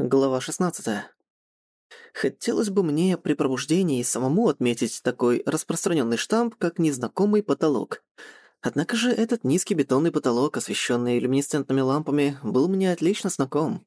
Глава 16. Хотелось бы мне при пробуждении самому отметить такой распространенный штамп, как незнакомый потолок. Однако же этот низкий бетонный потолок, освещенный люминесцентными лампами, был мне отлично знаком.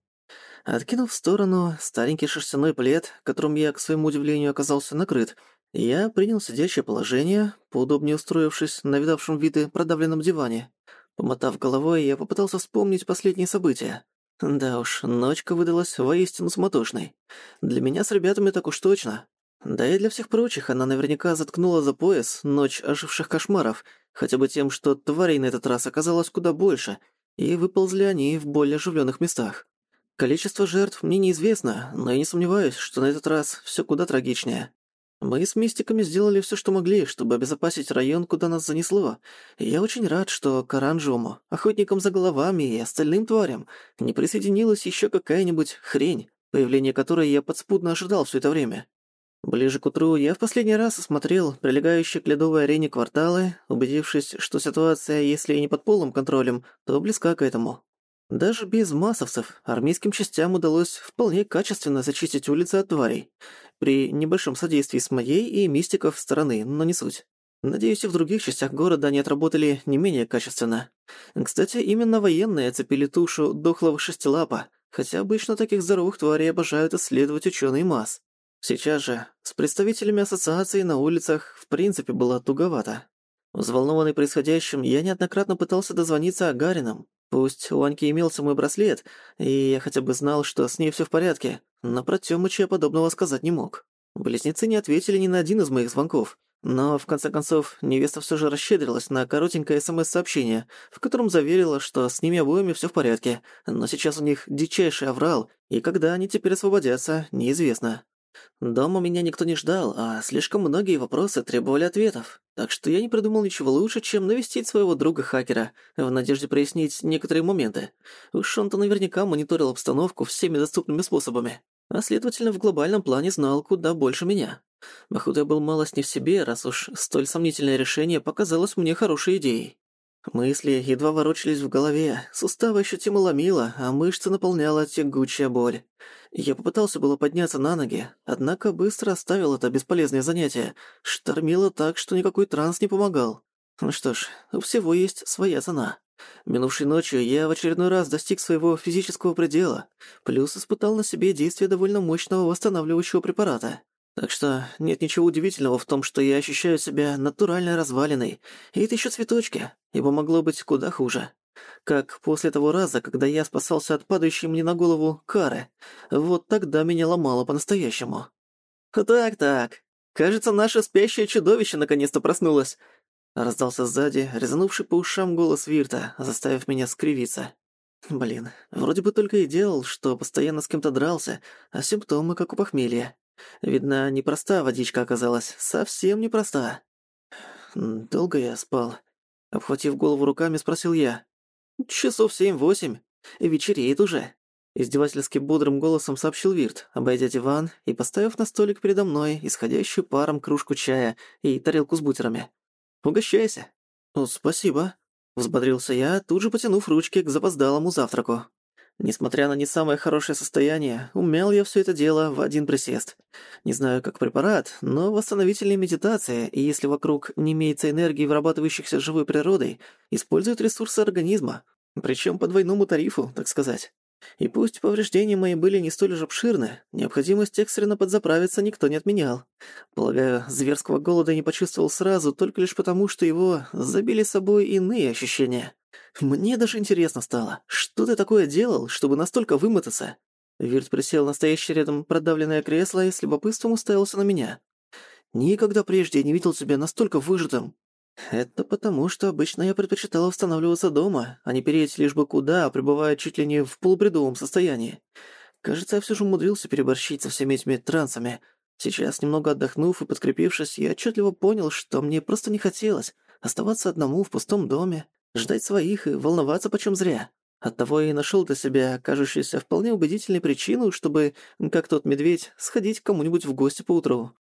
Откинув в сторону старенький шерстяной плед, которым я, к своему удивлению, оказался накрыт, я принял сидячее положение, поудобнее устроившись на видавшем виды продавленном диване. Помотав головой, я попытался вспомнить последние события. Да уж, ночка выдалась воистину суматошной. Для меня с ребятами так уж точно. Да и для всех прочих она наверняка заткнула за пояс ночь оживших кошмаров, хотя бы тем, что тварей на этот раз оказалось куда больше, и выползли они в более оживленных местах. Количество жертв мне неизвестно, но я не сомневаюсь, что на этот раз все куда трагичнее. Мы с мистиками сделали все, что могли, чтобы обезопасить район, куда нас занесло. И я очень рад, что к оранжевому, охотникам за головами и остальным тварям не присоединилась еще какая-нибудь хрень, появление которой я подспудно ожидал все это время. Ближе к утру я в последний раз осмотрел прилегающие к ледовой арене кварталы, убедившись, что ситуация, если и не под полным контролем, то близка к этому. Даже без массовцев армейским частям удалось вполне качественно зачистить улицы от тварей, при небольшом содействии с моей и мистиков стороны, но не суть. Надеюсь, и в других частях города они отработали не менее качественно. Кстати, именно военные оцепили тушу дохлого шестилапа, хотя обычно таких здоровых тварей обожают исследовать ученые масс. Сейчас же с представителями ассоциации на улицах в принципе было туговато. Взволнованный происходящим, я неоднократно пытался дозвониться Агаринам, Пусть у Аньки имелся мой браслет, и я хотя бы знал, что с ней всё в порядке, но про Тёмыча я подобного сказать не мог. Близнецы не ответили ни на один из моих звонков, но, в конце концов, невеста всё же расщедрилась на коротенькое СМС-сообщение, в котором заверила, что с ними обоими всё в порядке, но сейчас у них дичайший аврал, и когда они теперь освободятся, неизвестно. Дома меня никто не ждал, а слишком многие вопросы требовали ответов. Так что я не придумал ничего лучше, чем навестить своего друга-хакера, в надежде прояснить некоторые моменты. Уж он-то наверняка мониторил обстановку всеми доступными способами. А следовательно, в глобальном плане знал куда больше меня. Походу, я был малость не в себе, раз уж столь сомнительное решение показалось мне хорошей идеей. Мысли едва ворочались в голове, суставы ощутимо ломило, а мышцы наполняла тягучая боль. Я попытался было подняться на ноги, однако быстро оставил это бесполезное занятие. Штормило так, что никакой транс не помогал. Ну что ж, у всего есть своя цена. Минувшей ночью я в очередной раз достиг своего физического предела, плюс испытал на себе действие довольно мощного восстанавливающего препарата. Так что нет ничего удивительного в том, что я ощущаю себя натурально разваленной. И это еще цветочки, ибо могло быть куда хуже. Как после того раза, когда я спасался от падающей мне на голову кары. Вот тогда меня ломало по-настоящему. «Так-так, кажется, наше спящее чудовище наконец-то проснулось», раздался сзади, резанувший по ушам голос Вирта, заставив меня скривиться. Блин, вроде бы только и делал, что постоянно с кем-то дрался, а симптомы как у похмелья. Видно, непроста водичка оказалась, совсем непроста. Долго я спал. Обхватив голову руками, спросил я. «Часов семь-восемь. Вечереет уже». Издевательски бодрым голосом сообщил Вирт, обойдя диван и поставив на столик передо мной исходящую паром кружку чая и тарелку с бутерами. «Угощайся». «О, спасибо», — взбодрился я, тут же потянув ручки к запоздалому завтраку. Несмотря на не самое хорошее состояние, умел я все это дело в один присест. Не знаю, как препарат, но восстановительная медитация, и если вокруг не имеется энергии, вырабатывающихся живой природой, используют ресурсы организма, причем по двойному тарифу, так сказать. И пусть повреждения мои были не столь же обширны, необходимость экстренно подзаправиться никто не отменял. Полагаю, зверского голода не почувствовал сразу, только лишь потому, что его забили собой иные ощущения. Мне даже интересно стало, что ты такое делал, чтобы настолько вымотаться? Вирт присел на стоящее рядом продавленное кресло и с любопытством уставился на меня. Никогда прежде не видел тебя настолько выжатым. Это потому, что обычно я предпочитал восстанавливаться дома, а не переть лишь бы куда, пребывая чуть ли не в полубредовом состоянии. Кажется, я все же умудрился переборщить со всеми этими трансами. Сейчас, немного отдохнув и подкрепившись, я отчетливо понял, что мне просто не хотелось оставаться одному в пустом доме, ждать своих и волноваться почем зря. Оттого я и нашел для себя кажущуюся вполне убедительной причину, чтобы, как тот медведь, сходить к кому-нибудь в гости поутру.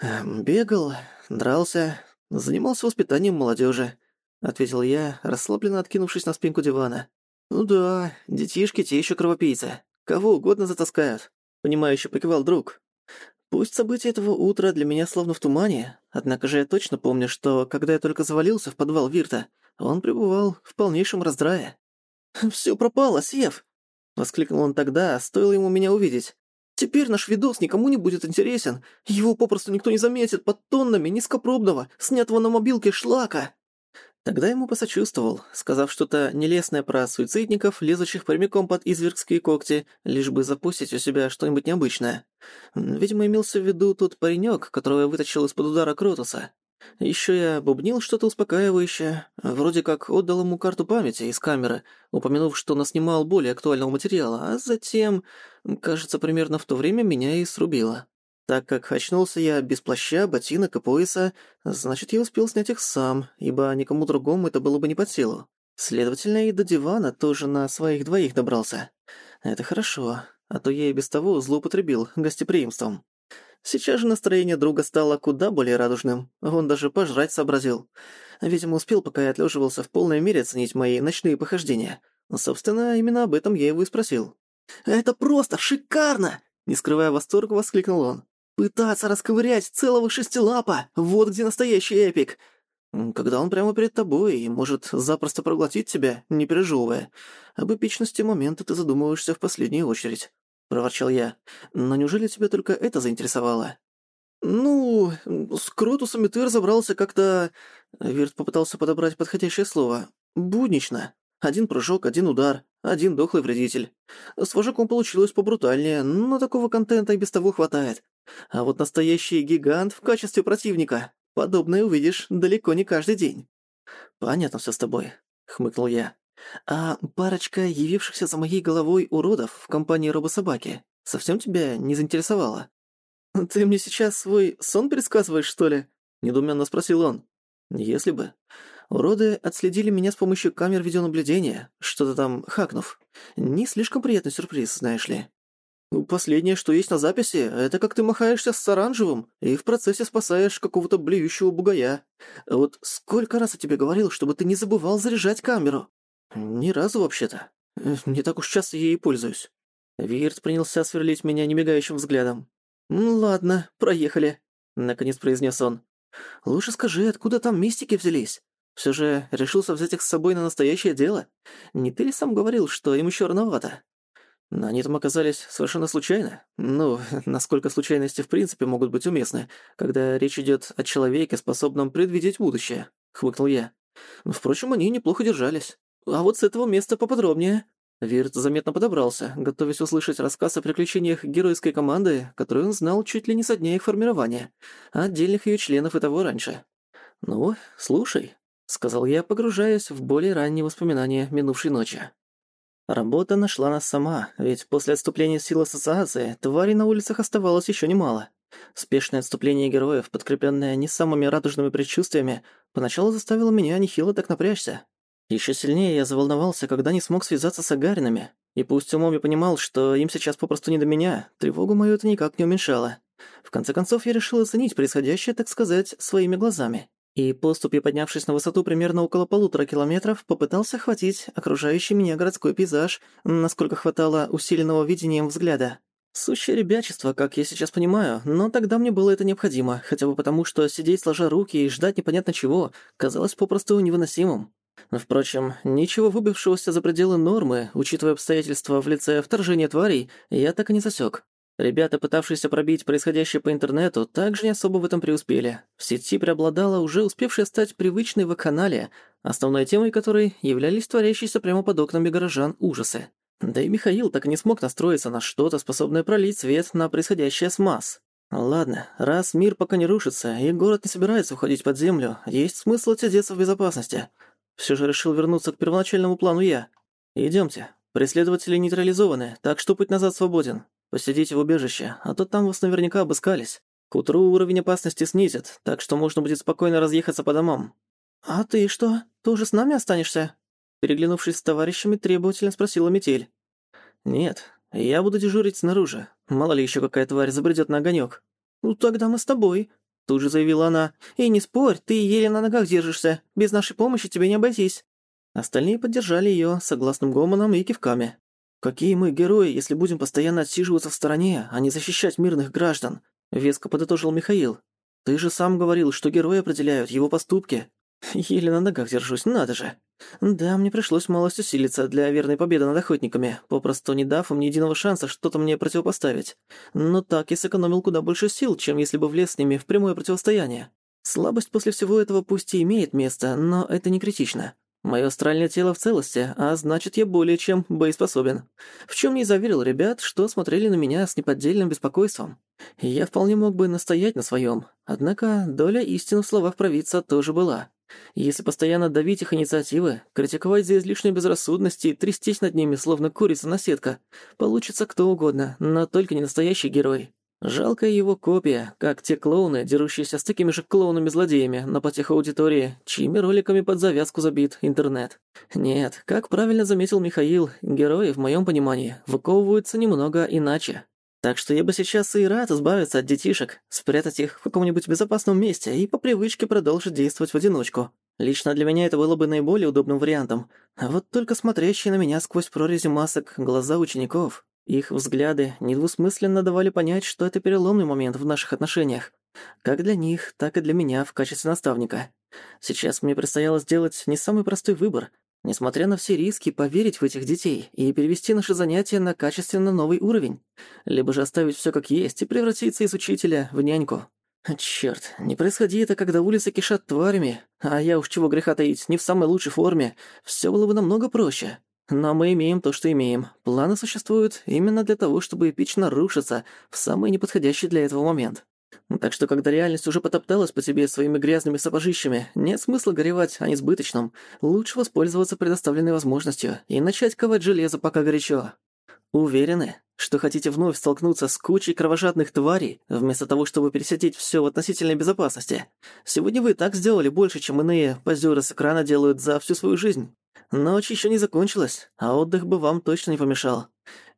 Эм, бегал, дрался, занимался воспитанием молодежи, ответил я, расслабленно откинувшись на спинку дивана. Ну да, детишки те еще кровопийцы. кого угодно затаскают», — понимающе покивал друг. Пусть события этого утра для меня словно в тумане, однако же я точно помню, что, когда я только завалился в подвал Вирта, он пребывал в полнейшем раздрае. «Всё пропало, Сев!» — воскликнул он тогда, стоило ему меня увидеть. «Теперь наш видос никому не будет интересен. Его попросту никто не заметит под тоннами низкопробного, снятого на мобилке шлака». Тогда ему посочувствовал, сказав что-то нелестное про суицидников, лезущих прямиком под извергские когти, лишь бы запустить у себя что-нибудь необычное. Видимо, имелся в виду тот паренек, которого я вытащил из-под удара Кротуса. Еще я бубнил что-то успокаивающее, вроде как отдал ему карту памяти из камеры, упомянув, что наснимал более актуального материала, а затем, кажется, примерно в то время меня и срубило. Так как очнулся я без плаща, ботинок и пояса, значит, я успел снять их сам, ибо никому другому это было бы не под силу. Следовательно, и до дивана тоже на своих двоих добрался. Это хорошо, а то я и без того злоупотребил гостеприимством. Сейчас же настроение друга стало куда более радужным. Он даже пожрать сообразил. Видимо, успел, пока я отлеживался в полной мере оценить мои ночные похождения. Собственно, именно об этом я его и спросил. «Это просто шикарно!» Не скрывая восторга, воскликнул он. Пытаться расковырять целого шестилапа! Вот где настоящий эпик! Когда он прямо перед тобой и может запросто проглотить тебя, не пережевывая. Об эпичности момента ты задумываешься в последнюю очередь», — проворчал я. «Но неужели тебя только это заинтересовало?» «Ну, с Кротусами ты разобрался как-то...» Вирт попытался подобрать подходящее слово. «Буднично. Один прыжок, один удар, один дохлый вредитель. С вожаком получилось побрутальнее, но такого контента и без того хватает. А вот настоящий гигант в качестве противника. Подобное увидишь далеко не каждый день. Понятно все с тобой, хмыкнул я. А парочка явившихся за моей головой уродов в компании робособаки совсем тебя не заинтересовала? Ты мне сейчас свой сон пересказываешь, что ли? недоуменно спросил он. Если бы. Уроды отследили меня с помощью камер видеонаблюдения, что-то там хакнув. Не слишком приятный сюрприз, знаешь ли. Ну, последнее, что есть на записи, это как ты махаешься с оранжевым и в процессе спасаешь какого-то блюющего бугая. Вот сколько раз я тебе говорил, чтобы ты не забывал заряжать камеру? Ни разу вообще-то. Не так уж часто ей пользуюсь. Вирт принялся сверлить меня немигающим взглядом. «Ну ладно, проехали», — наконец произнес он. «Лучше скажи, откуда там мистики взялись? Все же решился взять их с собой на настоящее дело. Не ты ли сам говорил, что им еще рановато?» Но они там оказались совершенно случайно. Ну, насколько случайности в принципе могут быть уместны, когда речь идет о человеке, способном предвидеть будущее, хмыкнул я. Впрочем, они неплохо держались. А вот с этого места поподробнее. Вирт заметно подобрался, готовясь услышать рассказ о приключениях геройской команды, которую он знал чуть ли не со дня их формирования, а отдельных ее членов и того раньше. «Ну, слушай», — сказал я, погружаясь в более ранние воспоминания минувшей ночи. Работа нашла нас сама, ведь после отступления сил ассоциации тварей на улицах оставалось еще немало. Спешное отступление героев, подкрепленное не самыми радужными предчувствиями, поначалу заставило меня нехило так напрячься. Еще сильнее я заволновался, когда не смог связаться с агаринами. И пусть умом я понимал, что им сейчас попросту не до меня, тревогу мою это никак не уменьшало. В конце концов, я решил оценить происходящее, так сказать, своими глазами и поступи, поднявшись на высоту примерно около полутора километров, попытался охватить окружающий меня городской пейзаж, насколько хватало усиленного видением взгляда. Сущее ребячество, как я сейчас понимаю, но тогда мне было это необходимо, хотя бы потому, что сидеть сложа руки и ждать непонятно чего казалось попросту невыносимым. Впрочем, ничего выбившегося за пределы нормы, учитывая обстоятельства в лице вторжения тварей, я так и не засек. Ребята, пытавшиеся пробить происходящее по интернету, также не особо в этом преуспели. В сети преобладала уже успевшая стать привычной вакханалия, основной темой которой являлись творящиеся прямо под окнами горожан ужасы. Да и Михаил так и не смог настроиться на что-то, способное пролить свет на происходящее с масс. Ладно, раз мир пока не рушится, и город не собирается уходить под землю, есть смысл отсидеться в безопасности. Все же решил вернуться к первоначальному плану я. Идемте. Преследователи нейтрализованы, так что путь назад свободен. Посидите в убежище, а то там вас наверняка обыскались. К утру уровень опасности снизит, так что можно будет спокойно разъехаться по домам». «А ты что, тоже с нами останешься?» Переглянувшись с товарищами, требовательно спросила Метель. «Нет, я буду дежурить снаружи. Мало ли еще какая тварь забредет на огонек. «Ну тогда мы с тобой», — тут же заявила она. «И не спорь, ты еле на ногах держишься. Без нашей помощи тебе не обойтись». Остальные поддержали ее согласным гомоном и кивками. «Какие мы герои, если будем постоянно отсиживаться в стороне, а не защищать мирных граждан?» — веско подытожил Михаил. «Ты же сам говорил, что герои определяют его поступки». «Еле на ногах держусь, надо же». Да, мне пришлось малость усилиться для верной победы над охотниками, попросту не дав им ни единого шанса что-то мне противопоставить. Но так я сэкономил куда больше сил, чем если бы влез с ними в прямое противостояние. Слабость после всего этого пусть и имеет место, но это не критично. Моё астральное тело в целости, а значит, я более чем боеспособен. В чём не заверил ребят, что смотрели на меня с неподдельным беспокойством. я вполне мог бы настоять на своём. Однако доля истины в словах провидца тоже была. Если постоянно давить их инициативы, критиковать за излишнюю безрассудность и трястись над ними, словно курица на сетка, получится кто угодно, но только не настоящий герой. Жалкая его копия, как те клоуны, дерущиеся с такими же клоунами-злодеями на потеху аудитории, чьими роликами под завязку забит интернет. Нет, как правильно заметил Михаил, герои, в моем понимании, выковываются немного иначе. Так что я бы сейчас и рад избавиться от детишек, спрятать их в каком-нибудь безопасном месте и по привычке продолжить действовать в одиночку. Лично для меня это было бы наиболее удобным вариантом. А вот только смотрящие на меня сквозь прорези масок глаза учеников, их взгляды недвусмысленно давали понять, что это переломный момент в наших отношениях. Как для них, так и для меня в качестве наставника. Сейчас мне предстояло сделать не самый простой выбор, Несмотря на все риски, поверить в этих детей и перевести наши занятия на качественно новый уровень. Либо же оставить всё как есть и превратиться из учителя в няньку. Чёрт, не происходи это, когда улицы кишат тварями, а я уж чего греха таить, не в самой лучшей форме, всё было бы намного проще. Но мы имеем то, что имеем. Планы существуют именно для того, чтобы эпично рушиться в самый неподходящий для этого момент. Так что, когда реальность уже потопталась по тебе своими грязными сапожищами, нет смысла горевать о несбыточном. Лучше воспользоваться предоставленной возможностью и начать ковать железо, пока горячо. Уверены, что хотите вновь столкнуться с кучей кровожадных тварей, вместо того, чтобы пересидеть все в относительной безопасности? Сегодня вы так сделали больше, чем иные позеры с экрана делают за всю свою жизнь. Ночь еще не закончилась, а отдых бы вам точно не помешал.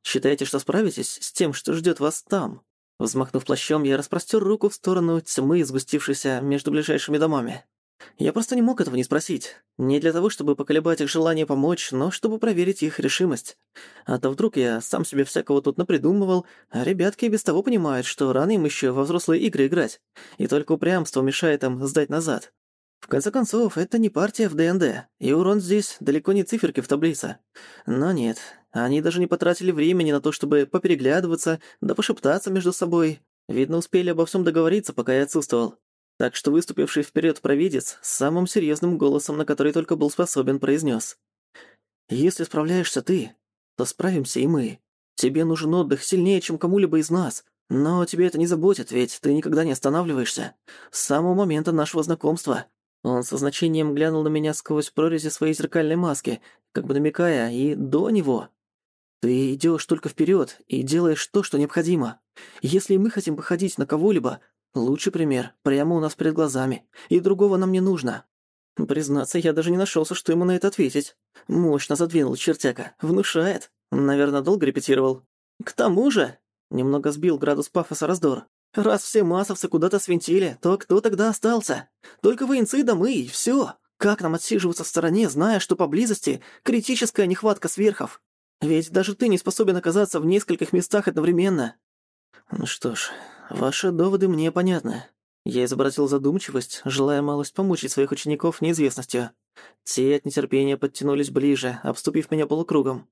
Считаете, что справитесь с тем, что ждет вас там? Взмахнув плащом, я распростер руку в сторону тьмы, сгустившейся между ближайшими домами. Я просто не мог этого не спросить. Не для того, чтобы поколебать их желание помочь, но чтобы проверить их решимость. А то вдруг я сам себе всякого тут напридумывал, а ребятки без того понимают, что рано им еще во взрослые игры играть, и только упрямство мешает им сдать назад. В конце концов, это не партия в ДНД, и урон здесь далеко не циферки в таблице. Но нет, они даже не потратили времени на то, чтобы попереглядываться, да пошептаться между собой. Видно, успели обо всем договориться, пока я отсутствовал. Так что выступивший вперед провидец с самым серьезным голосом, на который только был способен, произнес: «Если справляешься ты, то справимся и мы. Тебе нужен отдых сильнее, чем кому-либо из нас. Но тебе это не заботит, ведь ты никогда не останавливаешься. С самого момента нашего знакомства. Он со значением глянул на меня сквозь прорези своей зеркальной маски, как бы намекая, и до него. «Ты идёшь только вперёд и делаешь то, что необходимо. Если мы хотим походить на кого-либо, лучший пример прямо у нас перед глазами, и другого нам не нужно». Признаться, я даже не нашёлся, что ему на это ответить. Мощно задвинул чертяка, внушает. Наверное, долго репетировал. «К тому же...» Немного сбил градус пафоса раздор. Раз все массовцы куда-то свинтили, то кто тогда остался? Только военцы да мы, и всё. Как нам отсиживаться в стороне, зная, что поблизости критическая нехватка сверхов? Ведь даже ты не способен оказаться в нескольких местах одновременно. Ну что ж, ваши доводы мне понятны. Я изобразил задумчивость, желая малость помучить своих учеников неизвестностью. Те от нетерпения подтянулись ближе, обступив меня полукругом.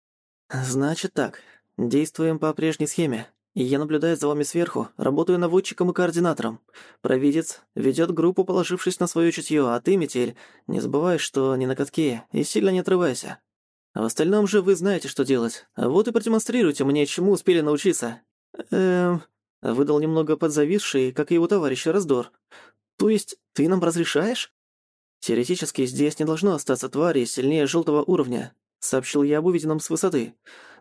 Значит так, действуем по прежней схеме. Я наблюдаю за вами сверху, работаю наводчиком и координатором. Провидец ведет группу, положившись на свое чутье, а ты, Метель, не забывай, что не на катке, и сильно не отрывайся. А в остальном же вы знаете, что делать. Вот и продемонстрируйте мне, чему успели научиться. Эм... Выдал немного подзависший, как и его товарищ, раздор. То есть ты нам разрешаешь? Теоретически здесь не должно остаться твари сильнее желтого уровня, сообщил я об увиденном с высоты.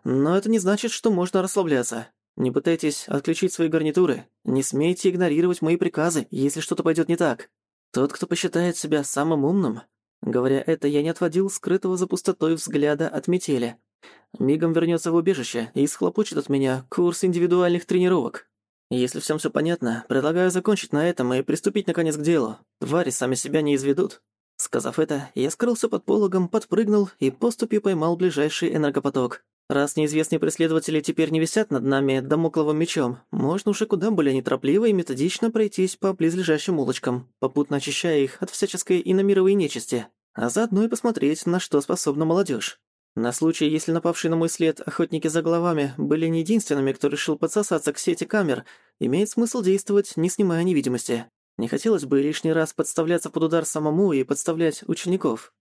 Но это не значит, что можно расслабляться. Не пытайтесь отключить свои гарнитуры. Не смейте игнорировать мои приказы, если что-то пойдет не так. Тот, кто посчитает себя самым умным... Говоря это, я не отводил скрытого за пустотой взгляда от метели. Мигом вернется в убежище и схлопочет от меня курс индивидуальных тренировок. Если всем все понятно, предлагаю закончить на этом и приступить наконец к делу. Твари сами себя не изведут. Сказав это, я скрылся под пологом, подпрыгнул и поступью поймал ближайший энергопоток. Раз неизвестные преследователи теперь не висят над нами домокловым мечом, можно уже куда более неторопливо и методично пройтись по близлежащим улочкам, попутно очищая их от всяческой иномировой нечисти, а заодно и посмотреть, на что способна молодежь. На случай, если напавшие на мой след охотники за головами были не единственными, кто решил подсосаться к сети камер, имеет смысл действовать, не снимая невидимости. Не хотелось бы лишний раз подставляться под удар самому и подставлять учеников.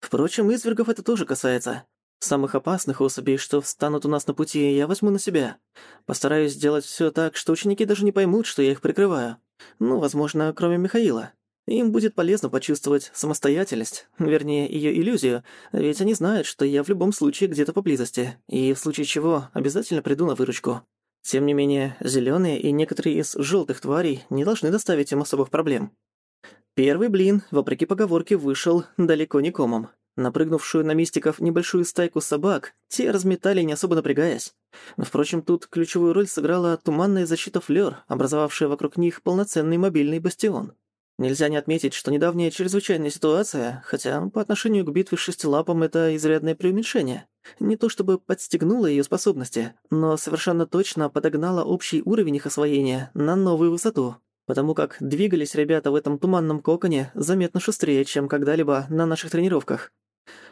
Впрочем, извергов это тоже касается. Самых опасных особей, что встанут у нас на пути, я возьму на себя. Постараюсь сделать всё так, что ученики даже не поймут, что я их прикрываю. Ну, возможно, кроме Михаила. Им будет полезно почувствовать самостоятельность, вернее, её иллюзию, ведь они знают, что я в любом случае где-то поблизости, и в случае чего обязательно приду на выручку. Тем не менее, зелёные и некоторые из жёлтых тварей не должны доставить им особых проблем. Первый блин, вопреки поговорке, вышел далеко не комом. Напрыгнувшую на мистиков небольшую стайку собак, те разметали, не особо напрягаясь. Впрочем, тут ключевую роль сыграла туманная защита флёр, образовавшая вокруг них полноценный мобильный бастион. Нельзя не отметить, что недавняя чрезвычайная ситуация, хотя по отношению к битве с шестилапом это изрядное преуменьшение, не то чтобы подстегнула её способности, но совершенно точно подогнала общий уровень их освоения на новую высоту потому как двигались ребята в этом туманном коконе заметно шустрее, чем когда-либо на наших тренировках.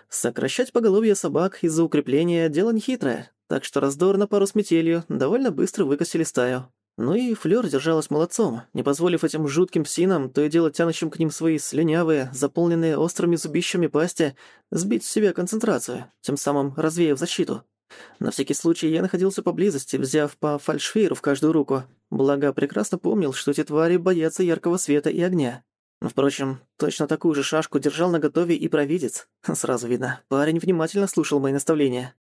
Сокращать поголовье собак из-за укрепления – дело нехитрое, так что раздор на пару с метелью довольно быстро выкосили стаю. Ну и Флёр держалась молодцом, не позволив этим жутким псинам, то и дело тянущим к ним свои слюнявые, заполненные острыми зубищами пасти, сбить с себя концентрацию, тем самым развеяв защиту. На всякий случай я находился поблизости, взяв по фальшфейру в каждую руку, благо прекрасно помнил, что эти твари боятся яркого света и огня. Впрочем, точно такую же шашку держал наготове и провидец. Сразу видно, парень внимательно слушал мои наставления.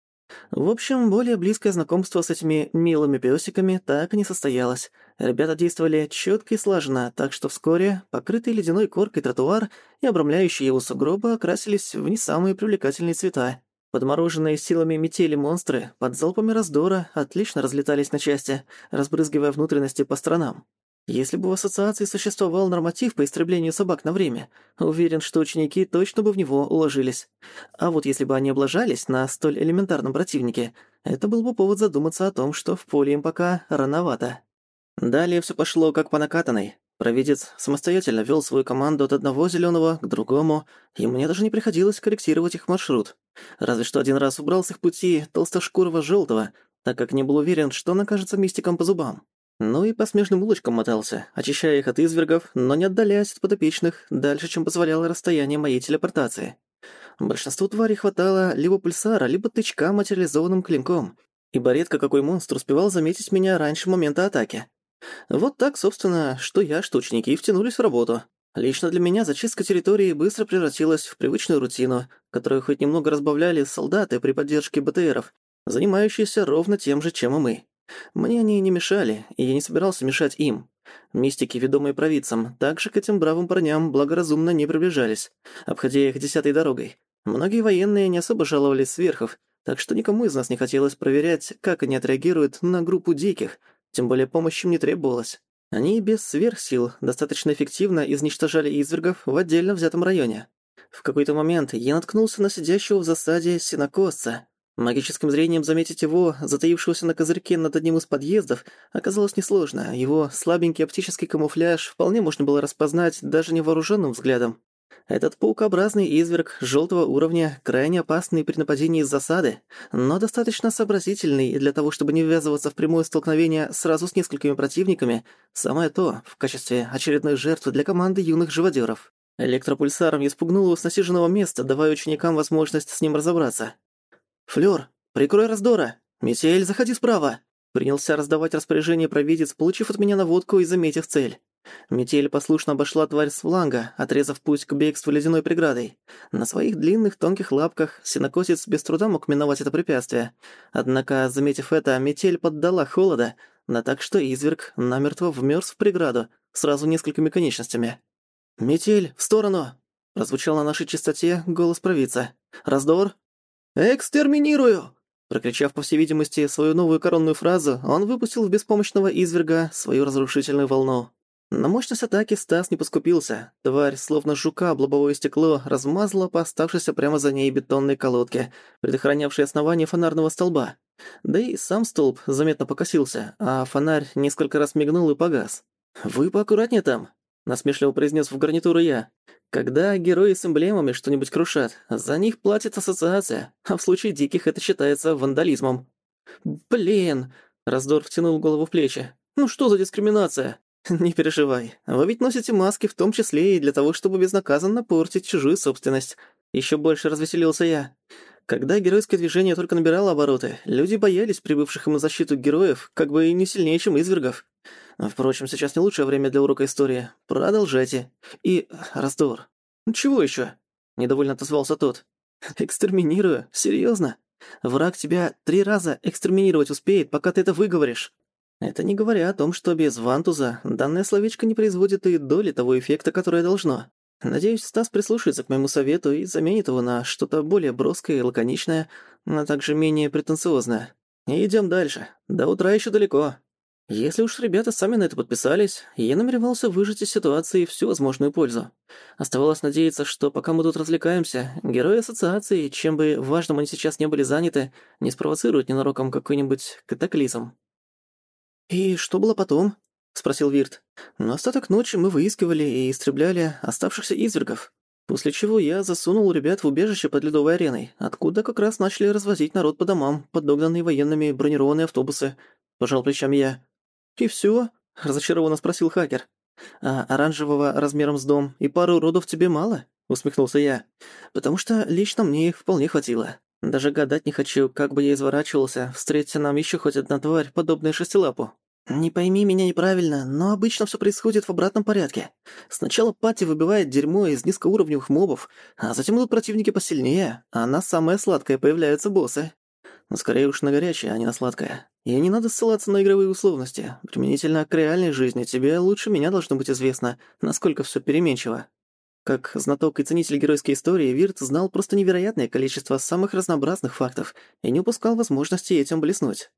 В общем, более близкое знакомство с этими милыми пёсиками так и не состоялось. Ребята действовали чётко и слаженно, так что вскоре покрытый ледяной коркой тротуар и обрамляющие его сугробы окрасились в не самые привлекательные цвета. Подмороженные силами метели монстры под залпами раздора отлично разлетались на части, разбрызгивая внутренности по сторонам. Если бы в ассоциации существовал норматив по истреблению собак на время, уверен, что ученики точно бы в него уложились. А вот если бы они облажались на столь элементарном противнике, это был бы повод задуматься о том, что в поле им пока рановато. Далее все пошло как по накатанной. Провидец самостоятельно вел свою команду от одного зеленого к другому, и мне даже не приходилось корректировать их маршрут. Разве что один раз убрал с их пути толстошкурого желтого, так как не был уверен, что он окажется мистиком по зубам. Ну и по смежным улочкам мотался, очищая их от извергов, но не отдаляясь от подопечных дальше, чем позволяло расстояние моей телепортации. Большинству тварей хватало либо пульсара, либо тычка материализованным клинком, ибо редко какой монстр успевал заметить меня раньше момента атаки. Вот так, собственно, что я, что ученики втянулись в работу. Лично для меня зачистка территории быстро превратилась в привычную рутину, которую хоть немного разбавляли солдаты при поддержке БТРов, занимающиеся ровно тем же, чем и мы. Мне они не мешали, и я не собирался мешать им. Мистики, ведомые провидцем, также к этим бравым парням благоразумно не приближались, обходя их десятой дорогой. Многие военные не особо жаловались сверхов, так что никому из нас не хотелось проверять, как они отреагируют на группу диких, тем более помощи им не требовалось. Они без сверхсил достаточно эффективно изничтожали извергов в отдельно взятом районе. В какой-то момент я наткнулся на сидящего в засаде синокосца. Магическим зрением заметить его, затаившегося на козырьке над одним из подъездов, оказалось несложно. Его слабенький оптический камуфляж вполне можно было распознать даже невооруженным взглядом. Этот паукообразный изверг желтого уровня крайне опасный при нападении из засады, но достаточно сообразительный для того, чтобы не ввязываться в прямое столкновение сразу с несколькими противниками, самое то в качестве очередной жертвы для команды юных живодеров. Электропульсаром испугнул его с насиженного места, давая ученикам возможность с ним разобраться. «Флёр, прикрой раздора! Метель, заходи справа!» Принялся раздавать распоряжение провидец, получив от меня наводку и заметив цель. Метель послушно обошла тварь с фланга, отрезав путь к бегству ледяной преградой. На своих длинных тонких лапках синокосец без труда мог миновать это препятствие. Однако, заметив это, метель поддала холода, да так что изверг намертво вмёрз в преграду, сразу несколькими конечностями. «Метель, в сторону!» — прозвучал на нашей частоте голос провидца. «Раздор!» «Экстерминирую!» Прокричав, по всей видимости, свою новую коронную фразу, он выпустил в беспомощного изверга свою разрушительную волну. На мощность атаки Стас не поскупился. Тварь, словно жука, об лобовое стекло размазала по оставшейся прямо за ней бетонной колодке, предохранявшей основание фонарного столба. Да и сам столб заметно покосился, а фонарь несколько раз мигнул и погас. «Вы поаккуратнее там», — насмешливо произнес в гарнитуру я. «Когда герои с эмблемами что-нибудь крушат, за них платит ассоциация, а в случае диких это считается вандализмом». «Блин!» — Раздор втянул голову в плечи. «Ну что за дискриминация?» «Не переживай, вы ведь носите маски в том числе и для того, чтобы безнаказанно портить чужую собственность». Ещё больше развеселился я. Когда геройское движение только набирало обороты, люди боялись прибывших им на защиту героев, как бы и не сильнее, чем извергов. Впрочем, сейчас не лучшее время для урока истории. Продолжайте. И... раздор. Чего ещё? Недовольно отозвался тот. Экстерминирую? Серьёзно? Враг тебя три раза экстерминировать успеет, пока ты это выговоришь. Это не говоря о том, что без вантуза данное словечко не производит и доли того эффекта, которое должно. Надеюсь, Стас прислушается к моему совету и заменит его на что-то более броское и лаконичное, а также менее претенциозное. И идём дальше. До утра ещё далеко. Если уж ребята сами на это подписались, я намеревался выжать из ситуации всю возможную пользу. Оставалось надеяться, что пока мы тут развлекаемся, герои ассоциации, чем бы важным они сейчас не были заняты, не спровоцируют ненароком какой-нибудь катаклизм. «И что было потом?» — спросил Вирт. «На остаток ночи мы выискивали и истребляли оставшихся извергов, после чего я засунул ребят в убежище под ледовой ареной, откуда как раз начали развозить народ по домам, подогнанные военными бронированные автобусы», — пожал плечами я. «И всё?» — разочарованно спросил хакер. «А оранжевого размером с дом и пару уродов тебе мало?» — усмехнулся я. «Потому что лично мне их вполне хватило. Даже гадать не хочу, как бы я изворачивался, встретиться нам ещё хоть одна тварь, подобная шестилапу. «Не пойми меня неправильно, но обычно все происходит в обратном порядке. Сначала пати выбивает дерьмо из низкоуровневых мобов, а затем идут противники посильнее, а на самое сладкое появляются боссы. Скорее уж на горячее, а не на сладкое. И не надо ссылаться на игровые условности. Применительно к реальной жизни тебе лучше меня должно быть известно, насколько все переменчиво. Как знаток и ценитель геройской истории, Вирт знал просто невероятное количество самых разнообразных фактов и не упускал возможности этим блеснуть.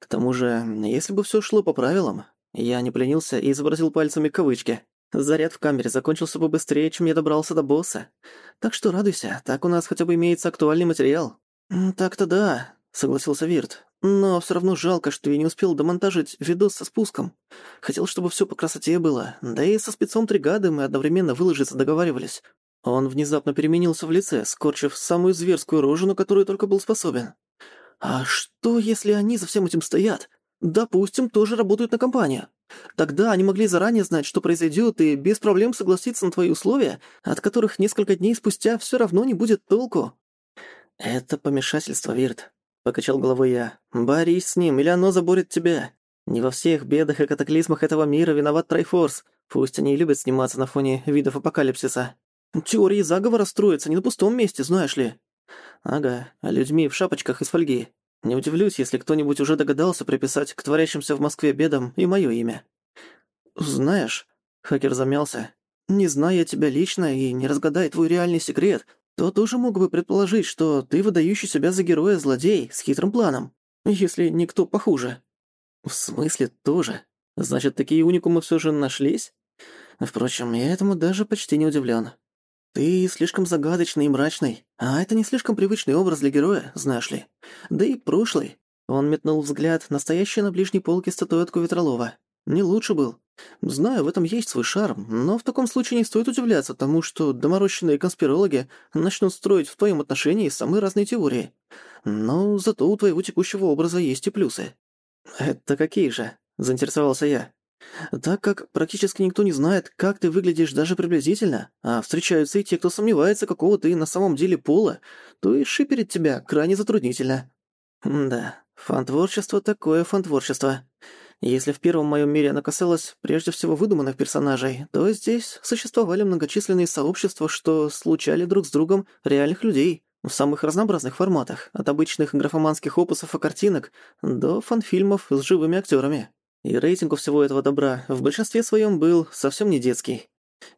К тому же, если бы все шло по правилам, я не пленился и изобразил пальцами кавычки. Заряд в камере закончился бы быстрее, чем я добрался до босса. Так что радуйся, так у нас хотя бы имеется актуальный материал. «Так-то да», — согласился Вирт. «Но все равно жалко, что я не успел домонтажить видос со спуском. Хотел, чтобы все по красоте было. Да и со спецом тригады мы одновременно выложиться договаривались. Он внезапно переменился в лице, скорчив самую зверскую рожу, на которую только был способен. А что, если они за всем этим стоят? Допустим, тоже работают на компанию. Тогда они могли заранее знать, что произойдет, и без проблем согласиться на твои условия, от которых несколько дней спустя все равно не будет толку. Это помешательство, Вирт, покачал головой я. Борись с ним, или оно заборет тебя. Не во всех бедах и катаклизмах этого мира виноват Трайфорс. Пусть они и любят сниматься на фоне видов апокалипсиса. Теории заговора строятся не на пустом месте, знаешь ли. Ага, а людьми в шапочках из фольги. Не удивлюсь, если кто-нибудь уже догадался приписать к творящимся в Москве бедам и моё имя. Знаешь, хакер замялся. Не зная тебя лично и не разгадая твой реальный секрет, то тоже мог бы предположить, что ты выдающий себя за героя злодей с хитрым планом, если никто похуже. В смысле тоже? Значит, такие уникумы всё же нашлись? Впрочем, я этому даже почти не удивлен. «Ты слишком загадочный и мрачный, а это не слишком привычный образ для героя, знаешь ли. Да и прошлый». Он метнул взгляд, настоящий на ближней полке статуэтку Ветролова. «Не лучше был. Знаю, в этом есть свой шарм, но в таком случае не стоит удивляться тому, что доморощенные конспирологи начнут строить в твоем отношении самые разные теории. Но зато у твоего текущего образа есть и плюсы». «Это какие же?» – заинтересовался я. Так как практически никто не знает, как ты выглядишь даже приблизительно, а встречаются и те, кто сомневается, какого ты на самом деле пола, то и шиперить тебя крайне затруднительно. да, фантворчество такое фантворчество. Если в первом моем мире оно касалось прежде всего выдуманных персонажей, то здесь существовали многочисленные сообщества, что случали друг с другом реальных людей в самых разнообразных форматах, от обычных графоманских опусов и картинок до фанфильмов с живыми актерами. И рейтинг у всего этого добра в большинстве своем был совсем не детский.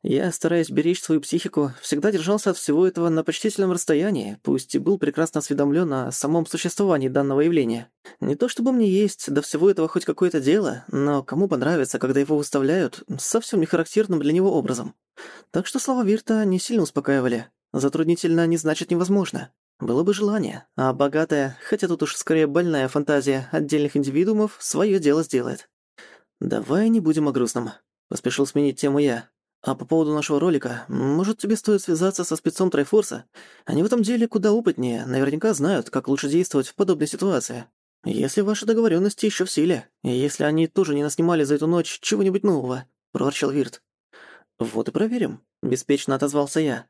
Я, стараясь беречь свою психику, всегда держался от всего этого на почтительном расстоянии, пусть и был прекрасно осведомлен о самом существовании данного явления. Не то чтобы мне есть до всего этого хоть какое-то дело, но кому понравится, когда его выставляют совсем не характерным для него образом. Так что слова Вирта не сильно успокаивали. Затруднительно не значит невозможно. Было бы желание, а богатая, хотя тут уж скорее больная фантазия отдельных индивидуумов, свое дело сделает. «Давай не будем о грустном», — поспешил сменить тему я. А по поводу нашего ролика, может, тебе стоит связаться со спецом Трайфорса? Они в этом деле куда опытнее, наверняка знают, как лучше действовать в подобной ситуации. Если ваши договоренности еще в силе, и если они тоже не наснимали за эту ночь чего-нибудь нового», — проворчал Вирт. «Вот и проверим», — беспечно отозвался я.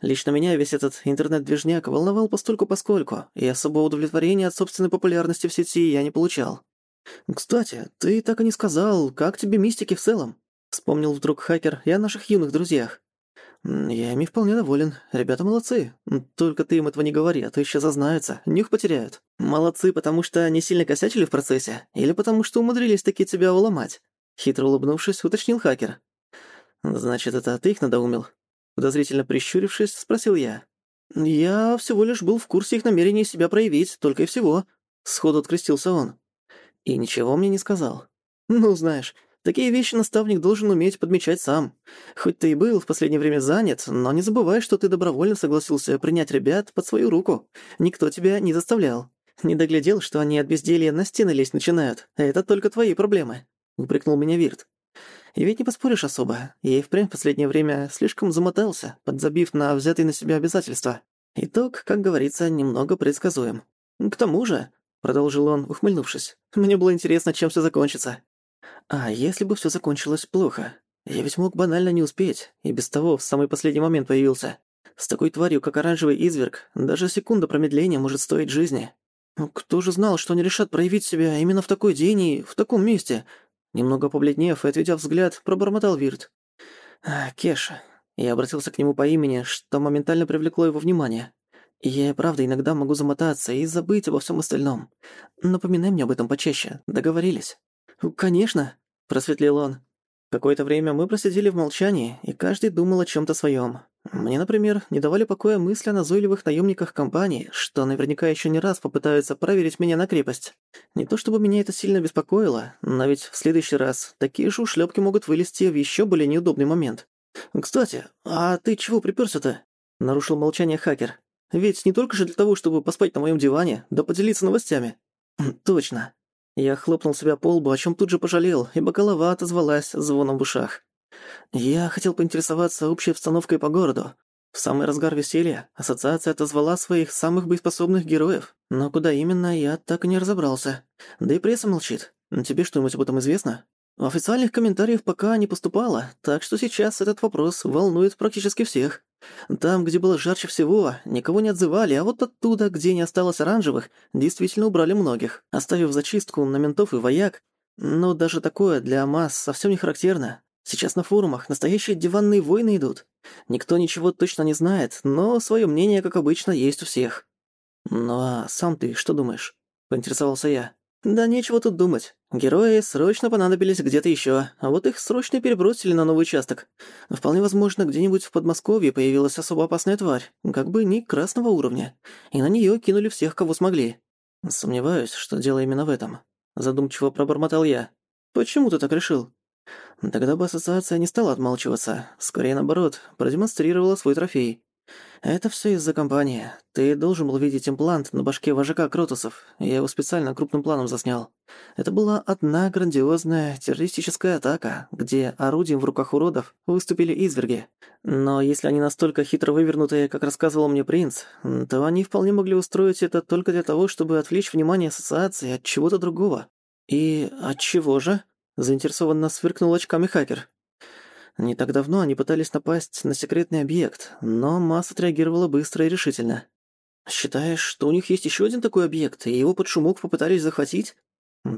Лично меня весь этот интернет-движняк волновал постольку-поскольку, и особого удовлетворения от собственной популярности в сети я не получал. «Кстати, ты так и не сказал, как тебе мистики в целом?» Вспомнил вдруг хакер и о наших юных друзьях. «Я ими вполне доволен. Ребята молодцы. Только ты им этого не говори, а то еще зазнаются, нюх потеряют. Молодцы, потому что они сильно косячили в процессе? Или потому что умудрились таки тебя уломать?» Хитро улыбнувшись, уточнил хакер. «Значит, это ты их надоумил?» Подозрительно прищурившись, спросил я. «Я всего лишь был в курсе их намерений себя проявить, только и всего». Сходу открестился он. И ничего мне не сказал. «Ну, знаешь, Такие вещи наставник должен уметь подмечать сам. Хоть ты и был в последнее время занят, но не забывай, что ты добровольно согласился принять ребят под свою руку. Никто тебя не заставлял. Не доглядел, что они от безделья на стены лезть начинают. Это только твои проблемы», — упрекнул меня Вирт. И ведь не поспоришь особо. Я и впрямь в последнее время слишком замотался, подзабив на взятые на себя обязательства. Итог, как говорится, немного предсказуем. «К тому же», — продолжил он, ухмыльнувшись, «мне было интересно, чем все закончится. А если бы все закончилось плохо? Я ведь мог банально не успеть, и без того в самый последний момент появился. С такой тварью, как оранжевый изверг, даже секунда промедления может стоить жизни. Ну, кто же знал, что они решат проявить себя именно в такой день и в таком месте? Немного побледнев и отведя взгляд, пробормотал Вирт. А, Кеша. Я обратился к нему по имени, что моментально привлекло его внимание. Я, правда, иногда могу замотаться и забыть обо всем остальном. Напоминай мне об этом почаще. Договорились? «Конечно», — просветлил он. Какое-то время мы просидели в молчании, и каждый думал о чем-то своем. Мне, например, не давали покоя мысли о назойливых наемниках компании, что наверняка еще не раз попытаются проверить меня на крепость. Не то чтобы меня это сильно беспокоило, но ведь в следующий раз такие же ушлепки могут вылезти в еще более неудобный момент. «Кстати, а ты чего приперся-то?» — нарушил молчание хакер. «Ведь не только же для того, чтобы поспать на моем диване, да поделиться новостями». «Точно. Я хлопнул себя по лбу, о чем тут же пожалел, ибо голова отозвалась звоном в ушах. Я хотел поинтересоваться общей обстановкой по городу. В самый разгар веселья ассоциация отозвала своих самых боеспособных героев, но куда именно, я так и не разобрался. Да и пресса молчит. Тебе что-нибудь об этом известно? Официальных комментариев пока не поступало, так что сейчас этот вопрос волнует практически всех. Там, где было жарче всего, никого не отзывали, а вот оттуда, где не осталось оранжевых, действительно убрали многих, оставив зачистку на ментов и вояк. Но даже такое для масс совсем не характерно. Сейчас на форумах настоящие диванные войны идут. Никто ничего точно не знает, но свое мнение, как обычно, есть у всех. «Ну а сам ты что думаешь?» — поинтересовался я. Да нечего тут думать. Герои срочно понадобились где-то еще, а вот их срочно перебросили на новый участок. Вполне возможно, где-нибудь в Подмосковье появилась особо опасная тварь, как бы не красного уровня, и на нее кинули всех, кого смогли. Сомневаюсь, что дело именно в этом. Задумчиво пробормотал я. Почему ты так решил? Тогда бы ассоциация не стала отмалчиваться, скорее наоборот, продемонстрировала свой трофей. «Это все из-за компании. Ты должен был видеть имплант на башке вожака Кротусов. Я его специально крупным планом заснял. Это была одна грандиозная террористическая атака, где орудием в руках уродов выступили изверги. Но если они настолько хитро вывернутые, как рассказывал мне принц, то они вполне могли устроить это только для того, чтобы отвлечь внимание ассоциации от чего-то другого. И от чего же?» заинтересованно сверкнул очками хакер. Не так давно они пытались напасть на секретный объект, но масса отреагировала быстро и решительно. «Считаешь, что у них есть еще один такой объект, и его под шумок попытались захватить?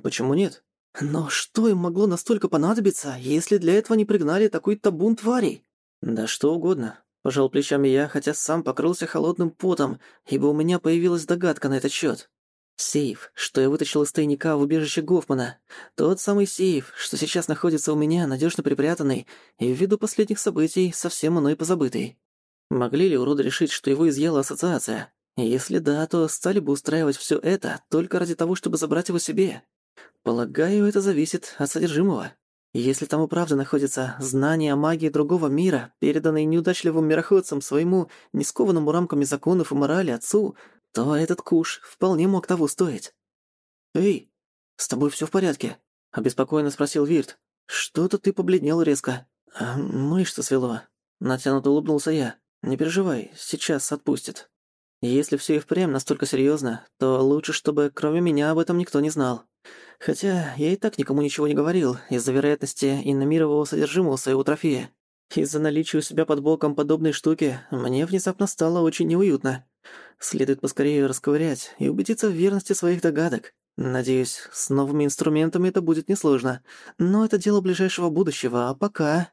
Почему нет? Но что им могло настолько понадобиться, если для этого не пригнали такой табун тварей?» «Да что угодно», — пожал плечами я, хотя сам покрылся холодным потом, ибо у меня появилась догадка на этот счет. Сейф, что я вытащил из тайника в убежище Гофмана. Тот самый сейф, что сейчас находится у меня, надежно припрятанный, и ввиду последних событий совсем мной позабытый. Могли ли уроды решить, что его изъяла ассоциация? Если да, то стали бы устраивать все это только ради того, чтобы забрать его себе. Полагаю, это зависит от содержимого. Если там и правда находится знание о магии другого мира, переданное неудачливым мироходцам своему, не скованному рамками законов и морали отцу, то этот куш вполне мог того стоить. «Эй, с тобой всё в порядке?» — обеспокоенно спросил Вирт. «Что-то ты побледнел резко». А, «Мышцы свело». Натянуто улыбнулся я. «Не переживай, сейчас отпустит. Если всё и впрямь настолько серьёзно, то лучше, чтобы кроме меня об этом никто не знал. Хотя я и так никому ничего не говорил из-за вероятности иномирового содержимого своего трофея. Из-за наличия у себя под боком подобной штуки мне внезапно стало очень неуютно. Следует поскорее расковырять и убедиться в верности своих догадок. Надеюсь, с новыми инструментами это будет несложно. Но это дело ближайшего будущего, а пока...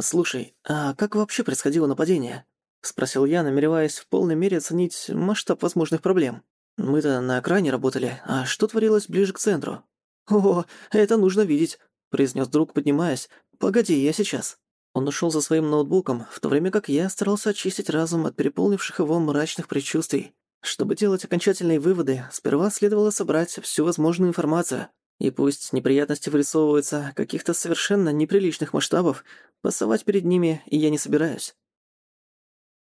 «Слушай, а как вообще происходило нападение?» — спросил я, намереваясь в полной мере оценить масштаб возможных проблем. «Мы-то на окраине работали, а что творилось ближе к центру?» «О, это нужно видеть», — произнес друг, поднимаясь. «Погоди, я сейчас». Он ушел за своим ноутбуком, в то время как я старался очистить разум от переполнивших его мрачных предчувствий. Чтобы делать окончательные выводы, сперва следовало собрать всю возможную информацию. И пусть неприятности вырисовываются каких-то совершенно неприличных масштабов, пасовать перед ними я не собираюсь.